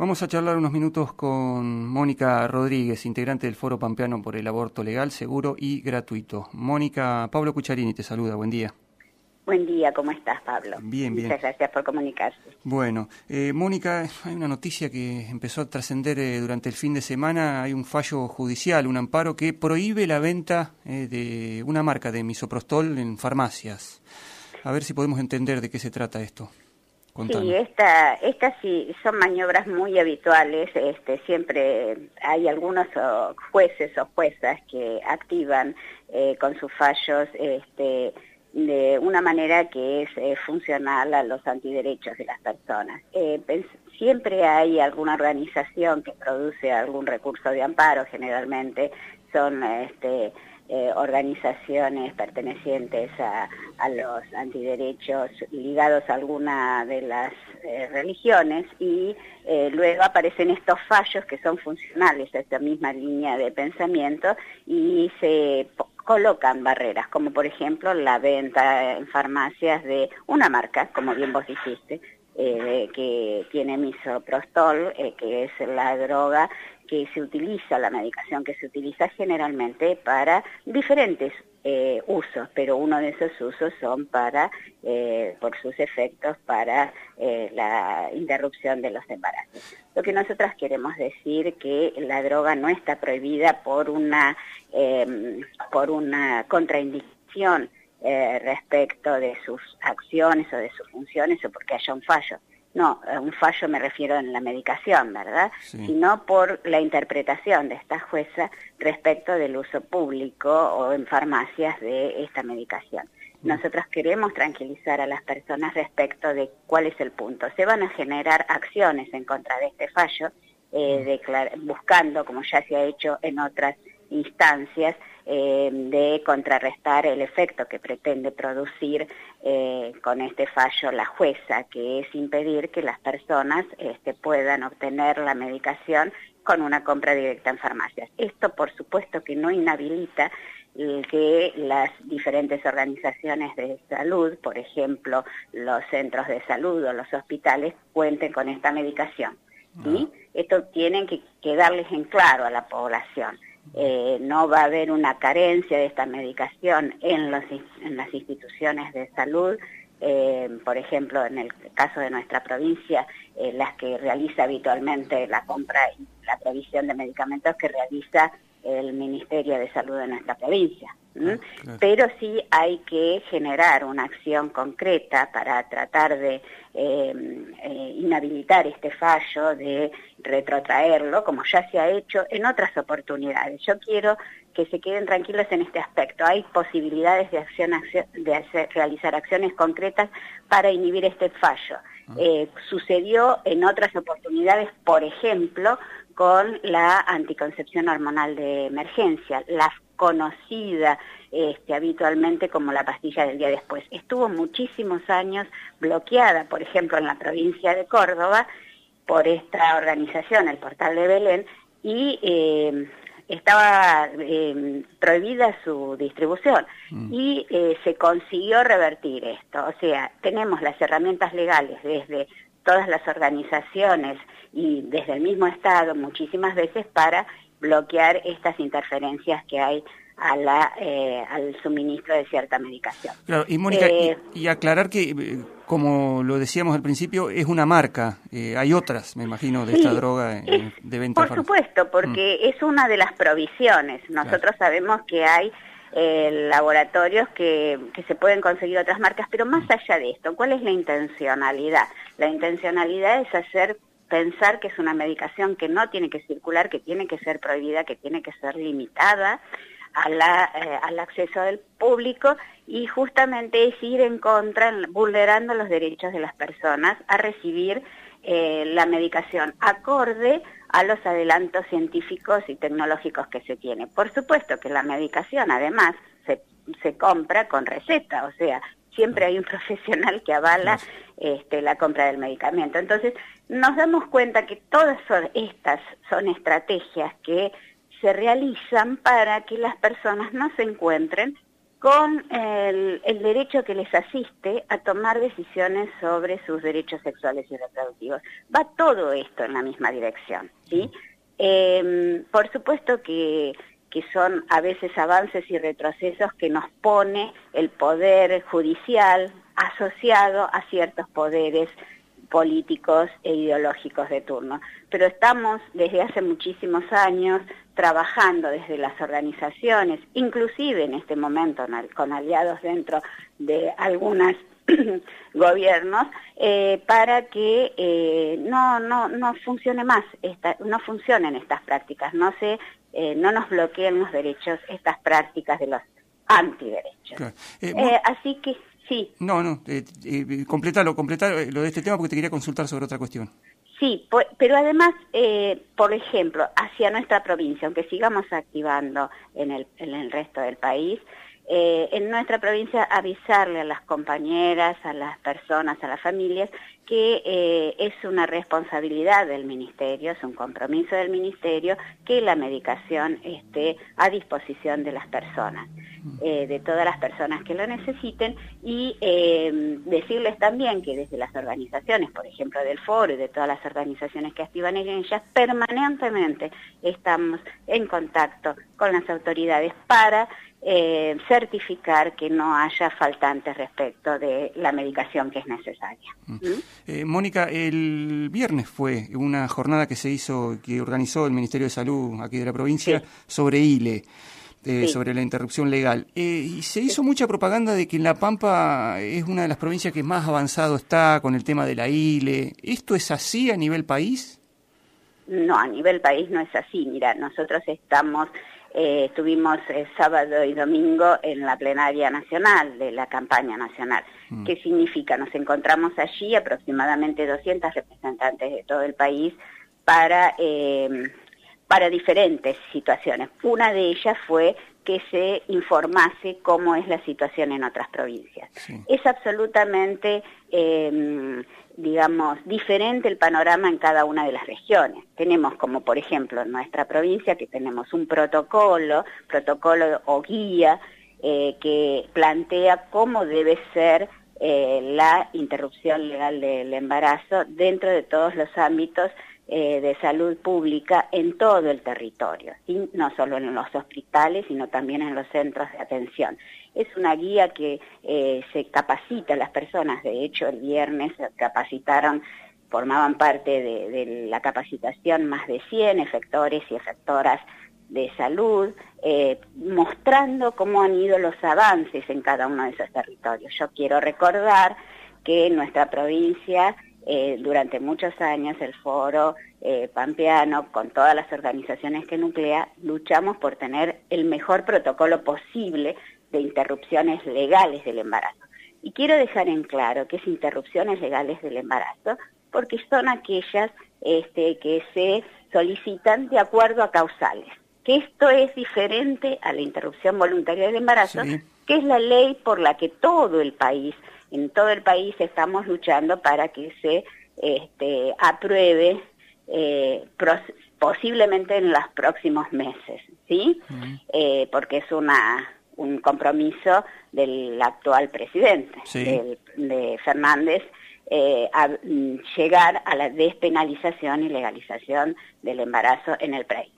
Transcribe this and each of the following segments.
Vamos a charlar unos minutos con Mónica Rodríguez, integrante del Foro Pampeano por el Aborto Legal, Seguro y Gratuito. Mónica, Pablo Cucharini te saluda, buen día. Buen día, ¿cómo estás, Pablo? Bien, bien. Muchas gracias por comunicarse. Bueno, eh, Mónica, hay una noticia que empezó a trascender eh, durante el fin de semana. Hay un fallo judicial, un amparo que prohíbe la venta eh, de una marca de misoprostol en farmacias. A ver si podemos entender de qué se trata esto. Sí, esta, estas sí son maniobras muy habituales. Este, siempre hay algunos jueces o juezas que activan eh, con sus fallos este, de una manera que es eh, funcional a los antiderechos de las personas. Eh, siempre hay alguna organización que produce algún recurso de amparo, generalmente son este, eh, organizaciones pertenecientes a, los antiderechos ligados a alguna de las eh, religiones y eh, luego aparecen estos fallos que son funcionales a esta misma línea de pensamiento y se colocan barreras, como por ejemplo la venta en farmacias de una marca, como bien vos dijiste, que tiene misoprostol, que es la droga que se utiliza, la medicación que se utiliza generalmente para diferentes eh, usos, pero uno de esos usos son para, eh, por sus efectos, para eh, la interrupción de los embarazos. Lo que nosotras queremos decir que la droga no está prohibida por una, em, por una contraindicación respecto de sus acciones o de sus funciones o porque haya un fallo no, un fallo me refiero en la medicación, ¿verdad? Sino por la interpretación de esta jueza respecto del uso público o en farmacias de esta medicación. Nosotros queremos tranquilizar a las personas respecto de cuál es el punto. Se van a generar acciones en contra de este fallo, eh, buscando, como ya se ha hecho en otras instancias, eh, de contrarrestar el efecto que pretende producir eh, con este fallo la jueza, que es impedir que las personas este, puedan obtener la medicación con una compra directa en farmacias. Esto, por supuesto, que no inhabilita que las diferentes organizaciones de salud, por ejemplo, los centros de salud o los hospitales, cuenten con esta medicación. ¿sí? Ah. Esto tienen que quedarles en claro a la población. Eh, no va a haber una carencia de esta medicación en, en las instituciones de salud, eh, por ejemplo, en el caso de nuestra provincia, eh, las que realiza habitualmente la compra y la provisión de medicamentos que realiza el Ministerio de Salud de nuestra provincia. Ah, Pero sí hay que generar una acción concreta para tratar de eh, eh, inhabilitar este fallo, de retrotraerlo, como ya se ha hecho en otras oportunidades. Yo quiero que se queden tranquilos en este aspecto. Hay posibilidades de, acción, de realizar acciones concretas para inhibir este fallo. Ah. Eh, sucedió en otras oportunidades, por ejemplo, con la anticoncepción hormonal de emergencia, la conocida este, habitualmente como la pastilla del día después. Estuvo muchísimos años bloqueada, por ejemplo, en la provincia de Córdoba, por esta organización, el Portal de Belén, y eh, estaba eh, prohibida su distribución mm. y eh, se consiguió revertir esto. O sea, tenemos las herramientas legales desde todas las organizaciones y desde el mismo Estado muchísimas veces para bloquear estas interferencias que hay a la, eh, al suministro de cierta medicación. Claro, y Mónica, y, eh, aclarar que, eh, como lo decíamos al principio, es una marca, hay otras, me imagino, de esta droga de venta. Por supuesto, porque mm. es una de las provisiones. Nosotros sabemos que hay laboratorios que, que, se pueden conseguir otras marcas, pero más allá de esto, ¿cuál es la intencionalidad? La intencionalidad es hacer pensar que es una medicación que no tiene que circular, que tiene que ser prohibida, que tiene que ser limitada a la, eh, al acceso del público y justamente es ir en contra, vulnerando los derechos de las personas a recibir eh, la medicación acorde a los adelantos científicos y tecnológicos que se tiene. Por supuesto que la medicación además se, se compra con receta, o sea, siempre hay un profesional que avala este, la compra del medicamento. Entonces, nos damos cuenta que todas estas son estrategias que se realizan para que las personas no se encuentren con el, derecho que les asiste a tomar decisiones sobre sus derechos sexuales y reproductivos. Va todo esto en la misma dirección, ¿sí? Em, por supuesto que, que son a veces avances y retrocesos que nos pone el poder judicial asociado a ciertos poderes políticos e ideológicos de turno. Pero estamos desde hace muchísimos años trabajando desde las organizaciones, inclusive en este momento con aliados dentro de algunos gobiernos, eh, para que eh, no, no, no funcione más, esta, no funcionen estas prácticas, no, se, eh, no nos bloqueen los derechos estas prácticas de los antiderechos. así que Sí. No, no, eh, eh, completalo, eh, lo de este tema porque te quería consultar sobre otra cuestión. Sí, pero además, eh, por ejemplo, hacia nuestra provincia, aunque sigamos activando en el, en el resto del país, eh, en nuestra provincia avisarle a las compañeras, a las personas, a las familias, que eh, es una responsabilidad del Ministerio, es un compromiso del Ministerio que la medicación esté a disposición de las personas, eh, de todas las personas que lo necesiten, y decirles también que desde las organizaciones, por ejemplo del foro y de todas las organizaciones que activan en ellas, permanentemente estamos en contacto con las autoridades para eh, certificar que no haya faltantes respecto de la medicación que es necesaria. Mm. Eh, Mónica, el viernes fue una jornada que se hizo, que organizó el Ministerio de Salud aquí de la provincia sobre ILE. Eh, sobre la interrupción legal. y se hizo mucha propaganda de que La Pampa es una de las provincias que más avanzado está con el tema de la ILE. ¿Esto es así a nivel país? No, a nivel país no es así. Mira, nosotros estamos eh, estuvimos eh, sábado y domingo en la plenaria nacional de la campaña nacional. Mm. ¿Qué significa? Nos encontramos allí aproximadamente 200 representantes de todo el país para, eh, para diferentes situaciones. Una de ellas fue que se informase cómo es la situación en otras provincias. Es absolutamente digamos, diferente el panorama en cada una de las regiones. Tenemos como, por ejemplo, en nuestra provincia, que tenemos un protocolo, protocolo o guía, eh, que plantea cómo debe ser eh, la interrupción legal del embarazo dentro de todos los ámbitos eh, de salud pública en todo el territorio, no solo en los hospitales, sino también en los centros de atención. Es una guía que eh, se capacita a las personas, de hecho el viernes se capacitaron, formaban parte de, la capacitación más de 100 efectores y efectoras de salud, eh, mostrando cómo han ido los avances en cada uno de esos territorios. Yo quiero recordar que en nuestra provincia eh, durante muchos años el foro eh, pampeano, con todas las organizaciones que nuclea, luchamos por tener el mejor protocolo posible de interrupciones legales del embarazo. Y quiero dejar en claro que es interrupciones legales del embarazo porque son aquellas este, que se solicitan de acuerdo a causales. Que esto es diferente a la interrupción voluntaria del embarazo, que es la ley por la que todo el país en todo el país estamos luchando para que se este, apruebe eh, posiblemente en los próximos meses, ¿sí? Eh, porque es una un compromiso del actual presidente, de Fernández, eh, a llegar a la despenalización y legalización del embarazo en el país.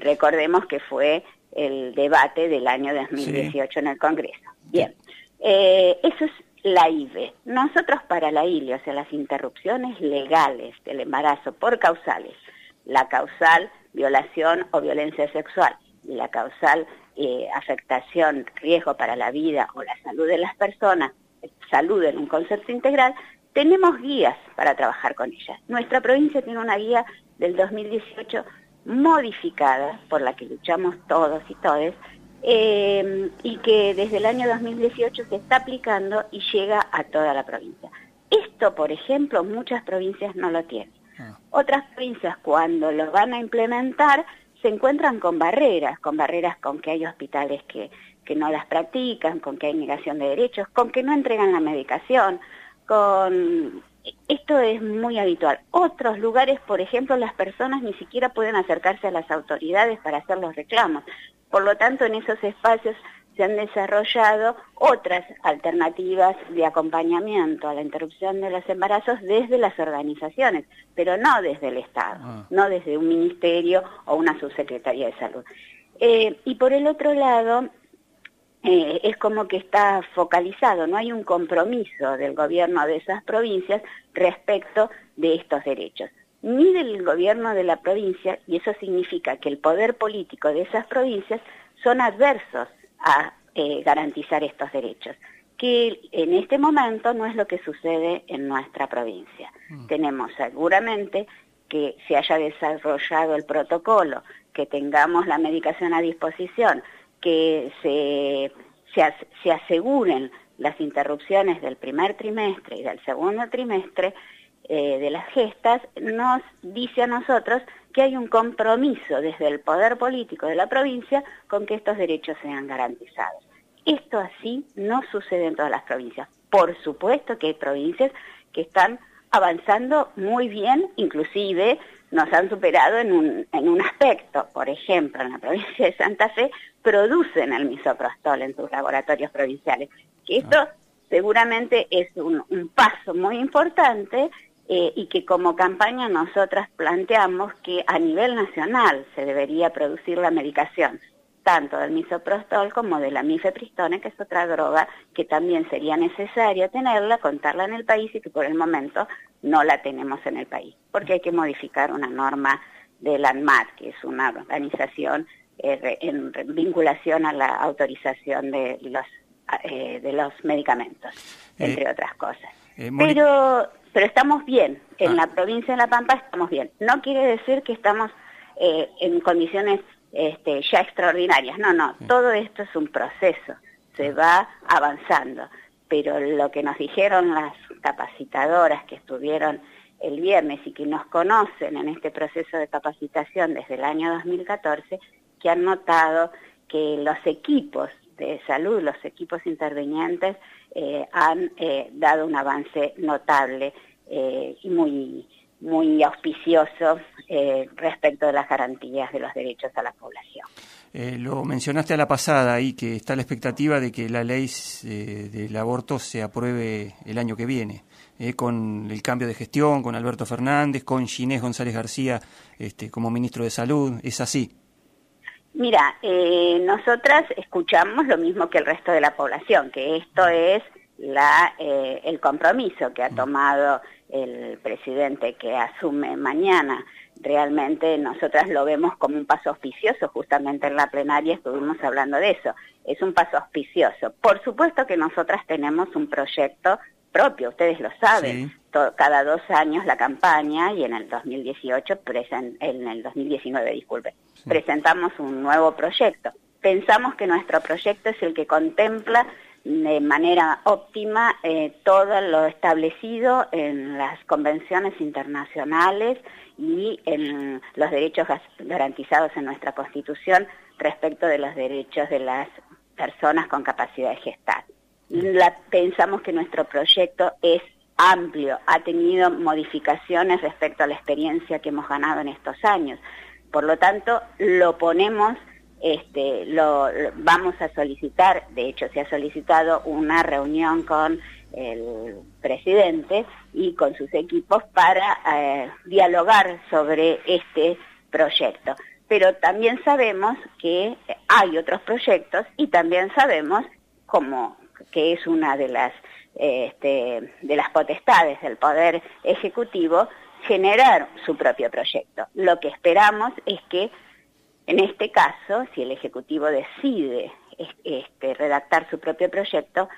Recordemos que fue el debate del año 2018 en el Congreso. Bien, eso es la IVE. Nosotros para la ILE, o sea, las interrupciones legales del embarazo por causales, la causal violación o violencia sexual y la causal eh, afectación, riesgo para la vida o la salud de las personas, salud en un concepto integral, tenemos guías para trabajar con ellas. Nuestra provincia tiene una guía del 2018 modificada, por la que luchamos todos y todes, eh, y que desde el año 2018 se está aplicando y llega a toda la provincia. Esto, por ejemplo, muchas provincias no lo tienen. Ah. Otras provincias, cuando lo van a implementar, se encuentran con barreras, con barreras con que hay hospitales que, que no las practican, con que hay negación de derechos, con que no entregan la medicación, con... Esto es muy habitual. Otros lugares, por ejemplo, las personas ni siquiera pueden acercarse a las autoridades para hacer los reclamos. Por lo tanto, en esos espacios se han desarrollado otras alternativas de acompañamiento a la interrupción de los embarazos desde las organizaciones, pero no desde el Estado, ah. no desde un ministerio o una subsecretaría de salud. Eh, y por el otro lado, eh, es como que está focalizado, no hay un compromiso del gobierno de esas provincias respecto de estos derechos, ni del gobierno de la provincia, y eso significa que el poder político de esas provincias son adversos a eh, garantizar estos derechos, que en este momento no es lo que sucede en nuestra provincia. Mm. Tenemos seguramente que se haya desarrollado el protocolo, que tengamos la medicación a disposición, que se, se, aseguren las interrupciones del primer trimestre y del segundo trimestre eh, de las gestas, nos dice a nosotros que hay un compromiso desde el poder político de la provincia con que estos derechos sean garantizados. Esto así no sucede en todas las provincias. Por supuesto que hay provincias que están avanzando muy bien, inclusive nos han superado en un, en un aspecto. Por ejemplo, en la provincia de Santa Fe producen el misoprostol en sus laboratorios provinciales. Que esto ah. seguramente es un, un, paso muy importante eh, y que como campaña nosotras planteamos que a nivel nacional se debería producir la medicación tanto del misoprostol como de la mifepristona, que es otra droga que también sería necesario tenerla, contarla en el país y que por el momento no la tenemos en el país, porque hay que modificar una norma de la ANMAT, que es una organización eh, en vinculación a la autorización de los, eh, de los medicamentos, eh, entre otras cosas. pero, pero estamos bien, en ah. la provincia de La Pampa estamos bien. No quiere decir que estamos en condiciones este, ya extraordinarias. No, no, todo esto es un proceso, se va avanzando. Pero lo que nos dijeron las capacitadoras que estuvieron el viernes y que nos conocen en este proceso de capacitación desde el año 2014, que han notado que los equipos de salud, los equipos intervenientes, eh, han eh, dado un avance notable eh, y muy, muy auspicioso eh, respecto de las garantías de los derechos a la población. Lo mencionaste a la pasada ahí, que está la expectativa de que la ley del aborto se apruebe el año que viene, con el cambio de gestión, con Alberto Fernández, con Ginés González García este, como ministro de Salud. ¿Es así? Mira, nosotras escuchamos lo mismo que el resto de la población, que esto es la, el compromiso que ha mm. tomado el presidente que asume mañana. Realmente nosotras lo vemos como un paso auspicioso, justamente en la plenaria estuvimos hablando de eso, es un paso auspicioso. Por supuesto que nosotras tenemos un proyecto propio, ustedes lo saben, cada dos años la campaña y en el 2018, en el 2019, disculpe, presentamos un nuevo proyecto. Pensamos que nuestro proyecto es el que contempla de manera óptima eh, todo lo establecido en las convenciones internacionales y en los derechos garantizados en nuestra Constitución respecto de los derechos de las personas con capacidad de gestar. Pensamos que nuestro proyecto es amplio, ha tenido modificaciones respecto a la experiencia que hemos ganado en estos años. Por lo tanto, lo ponemos este, lo, vamos a solicitar, de hecho se ha solicitado una reunión con el presidente y con sus equipos para eh, dialogar sobre este proyecto. Pero también sabemos que hay otros proyectos y también sabemos como que es una de las este, de las potestades del poder ejecutivo generar su propio proyecto. Lo que esperamos es que en este caso, si el Ejecutivo decide este, redactar su propio proyecto,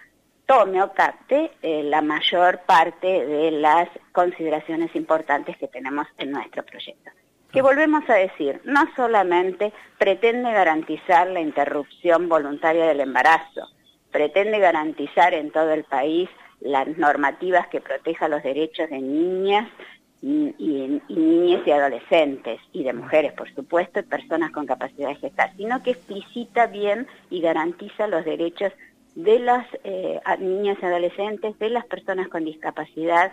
tome o capte eh, la mayor parte de las consideraciones importantes que tenemos en nuestro proyecto. Que volvemos a decir, no solamente pretende garantizar la interrupción voluntaria del embarazo, pretende garantizar en todo el país las normativas que protejan los derechos de niñas, y, y, niñas y adolescentes, y de mujeres, por supuesto, y personas con capacidad de gestar, sino que explicita bien y garantiza los derechos de las eh, niñas y adolescentes, de las personas con discapacidad,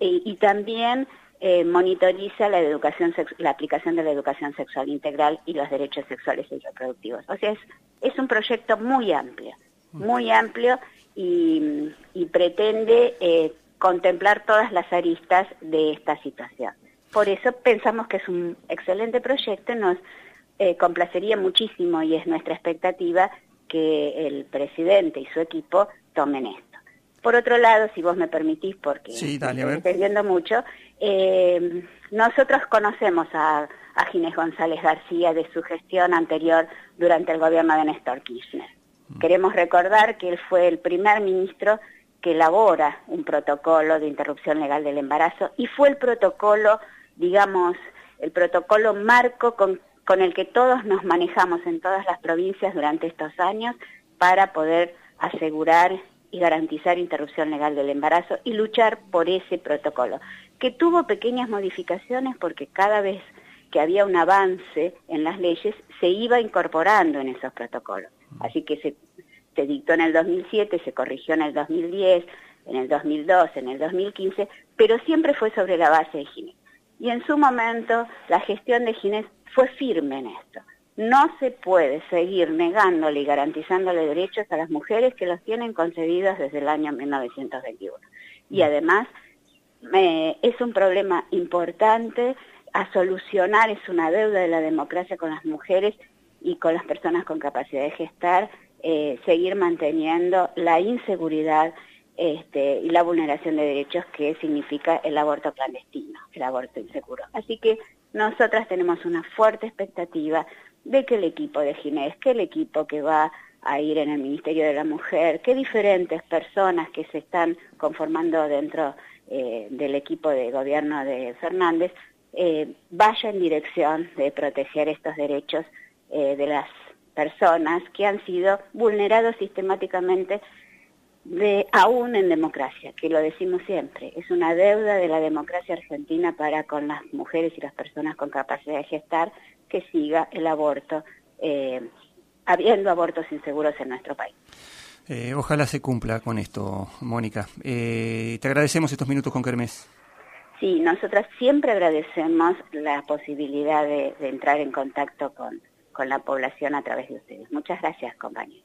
y también eh, monitoriza la, educación la aplicación de la educación sexual integral y los derechos sexuales y reproductivos. O sea, es un proyecto muy amplio, muy amplio y, pretende eh, contemplar todas las aristas de esta situación. Por eso pensamos que es un excelente proyecto, nos eh, complacería muchísimo y es nuestra expectativa que el presidente y su equipo tomen esto. Por otro lado, si vos me permitís, porque sí, dale, estoy viendo mucho, eh, nosotros conocemos a, a Ginés González García de su gestión anterior durante el gobierno de Néstor Kirchner. Mm. Queremos recordar que él fue el primer ministro que elabora un protocolo de interrupción legal del embarazo y fue el protocolo, digamos, el protocolo marco con, con el que todos nos manejamos en todas las provincias durante estos años para poder asegurar y garantizar interrupción legal del embarazo y luchar por ese protocolo, que tuvo pequeñas modificaciones porque cada vez que había un avance en las leyes se iba incorporando en esos protocolos. Así que se, se dictó en el 2007, se corrigió en el 2010, en el 2002, en el 2015, pero siempre fue sobre la base de Ginés. Y en su momento la gestión de Ginés fue firme en esto. No se puede seguir negándole y garantizándole derechos a las mujeres que los tienen concedidos desde el año 1921. Y además es un problema importante a solucionar, es una deuda de la democracia con las mujeres y con las personas con capacidad de gestar, eh, seguir manteniendo la inseguridad este, y la vulneración de derechos que significa el aborto clandestino, el aborto inseguro. Así que nosotras tenemos una fuerte expectativa de que el equipo de Ginés, que el equipo que va a ir en el Ministerio de la Mujer, que diferentes personas que se están conformando dentro eh, del equipo de gobierno de Fernández, eh, vaya en dirección de proteger estos derechos eh, de las personas que han sido vulnerados sistemáticamente de, aún en democracia, que lo decimos siempre, es una deuda de la democracia argentina para con las mujeres y las personas con capacidad de gestar que siga el aborto, eh, habiendo abortos inseguros en nuestro país. Eh, ojalá se cumpla con esto, Mónica. Eh, te agradecemos estos minutos con Kermés. Sí, nosotras siempre agradecemos la posibilidad de, entrar en contacto con, con la población a través de ustedes. Muchas gracias, compañeros.